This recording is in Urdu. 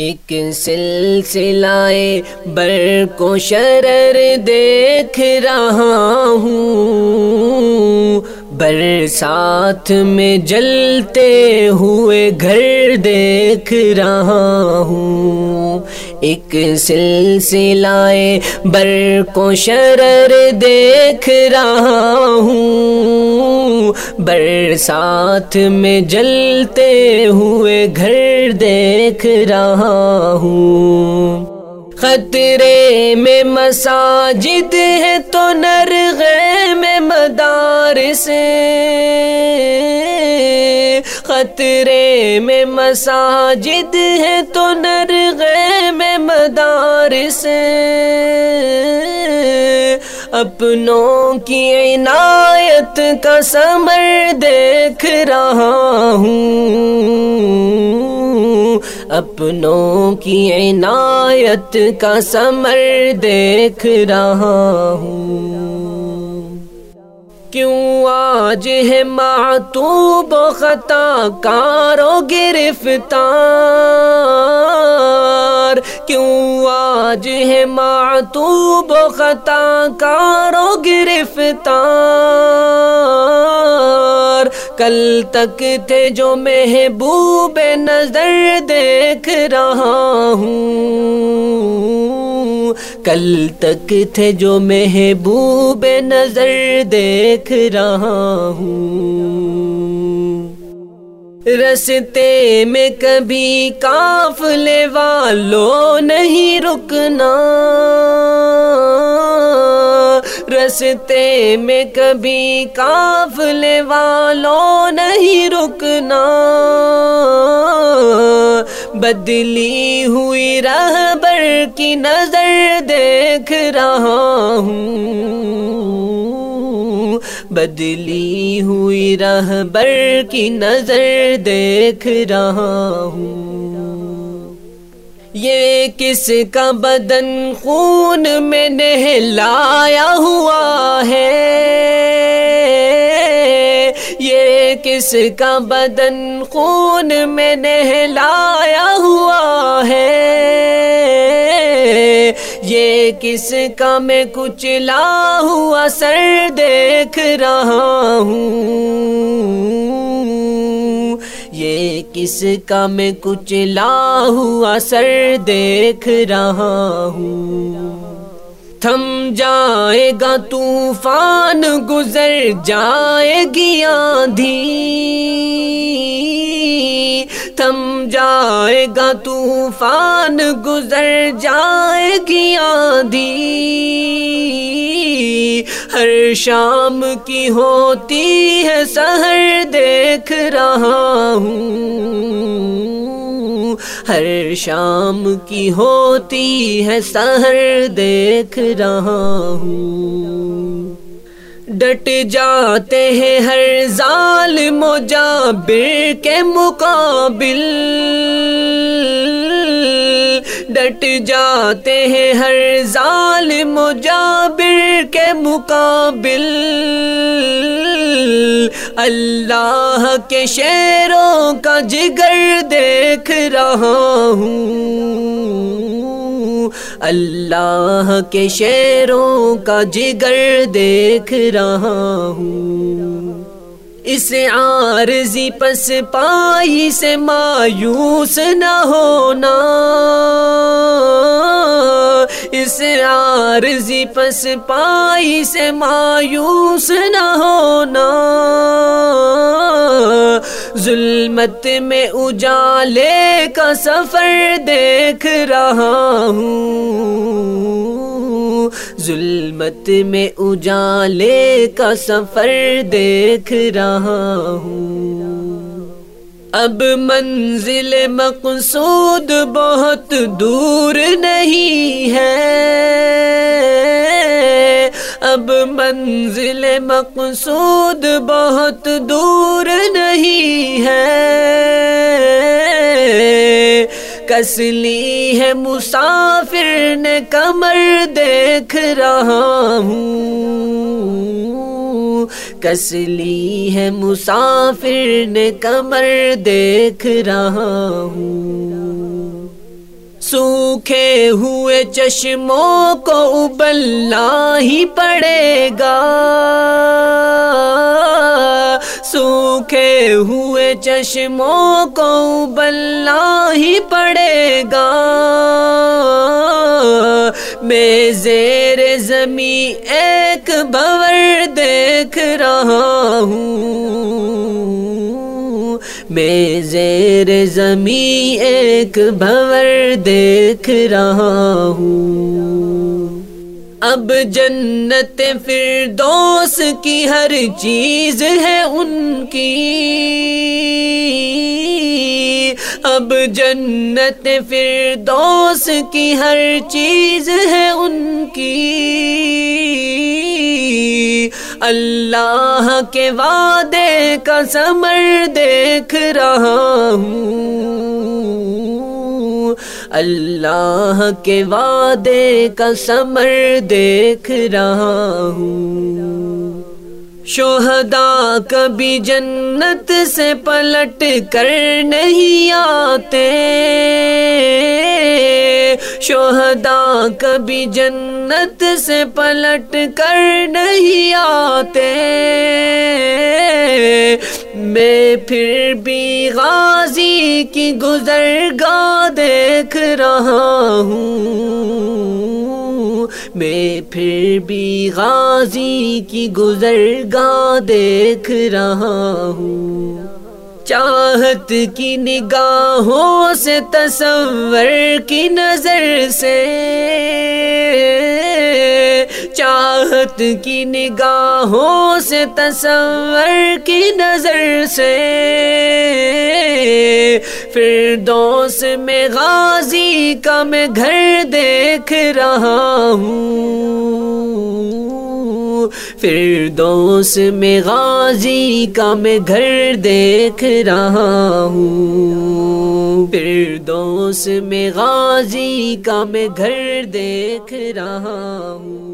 ایک سلسلہ بر کو شرر دیکھ رہا ہوں۔ برسات میں جلتے ہوئے گھر دیکھ رہا ہوں۔ ایک سلسلہ بر کو شرر دیکھ رہا ہوں۔ برسات میں جلتے ہوئے گھر دیکھ رہا ہوں۔ خطرے میں مساجد ہے تو نرغے میں مدار سے خطرے میں مساجد ہے تو نرغے میں مدار سے اپنوں کی عنایت کا سمر دیکھ رہا ہوں۔ اپنوں کی عنایت کا سمر دیکھ رہا ہوں۔ کیوں آج ہے معتوب و خطا کارو گرفتار کیوں آج ہے معتوب و خطا کارو گرفتار کل تک تھے جو محبوب نظر دیکھ رہا ہوں۔ کل تک تھے جو محبوب نظر دیکھ رہا ہوں۔ رستے میں کبھی کافلے والوں نہیں رکنا۔ رستے میں کبھی کافلے والوں نہیں رکنا۔ بدلی ہوئی رہبر کی نظر دیکھ رہا ہوں۔ بدلی ہوئی رہبر کی نظر دیکھ رہا ہوں۔ یہ کس کا بدن خون میں نہلایا ہوا ہے؟ یہ کس کا بدن خون میں نہلایا کس کا میں کچلا ہوا سر دیکھ رہا ہوں۔ یہ کس کا میں کچھ لا ہوا سر دیکھ رہا ہوں۔ تھم جائے گا طوفان، گزر جائے گی آندھی۔ تھم جائے گا طوفان گزر جائے گی آندھی۔ ہر شام کی ہوتی ہے سہر دیکھ رہا ہوں۔ ہر شام کی ہوتی ہے سہر دیکھ رہا ہوں۔ ڈٹ جاتے ہیں ہر ظالم و جابر کے مقابل۔ ڈٹ جاتے ہیں ہر ظالم و جابر کے مقابل۔ اللہ کے شیروں کا جگر دیکھ رہا ہوں۔ اللہ کے شیروں کا جگر دیکھ رہا ہوں۔ اس عارضی پس پائی سے مایوس نہ ہونا۔ اس عارضی پس پائی سے مایوس نہ ہونا۔ ظلمت میں اجالے کا سفر دیکھ رہا ہوں۔ ظلمت میں اجالے کا سفر دیکھ رہا ہوں۔ اب منزل مقصود بہت دور نہیں ہے۔ اب منزل مقصود بہت دور نہیں ہے۔ کسلی ہے مسافر نے کمر دیکھ رہا ہوں۔ کسلی ہے مسافر نے کمر دیکھ رہا ہوں۔ سوکھے ہوئے چشموں کو ابلنا ہی پڑے گا۔ سوکھے ہوئے چشموں کو ابلنا ہی پڑے گا۔ میں زیر زمین ایک بور دیکھ رہا ہوں۔ میں زیر زمین ایک بھور دیکھ رہا ہوں۔ اب جنت فردوس کی ہر چیز ہے ان کی۔ اب جنت فردوس کی ہر چیز ہے ان کی۔ اللہ کے وعدے کا سمر دیکھ رہا ہوں۔ اللہ کے وعدے کا سمر دیکھ رہا ہوں۔ شہدا کبھی جنت سے پلٹ کر نہیں آتے۔ شہدا کبھی جنت سے پلٹ کر نہیں آتے۔ میں پھر بھی غازی کی گزرگاہ دیکھ رہا ہوں۔ میں پھر بھی غازی کی گزرگاہ دیکھ رہا ہوں۔ چاہت کی نگاہوں سے تصور کی نظر سے۔ چاہت کی نگاہوں سے، تصور کی نظر سے۔ پھر دوست میں غازی کا میں گھر دیکھ رہا ہوں۔ پھر دوست میں غازی کا میں گھر دیکھ رہا ہوں۔ پھر دوست میں غازی کا میں گھر دیکھ رہا ہوں۔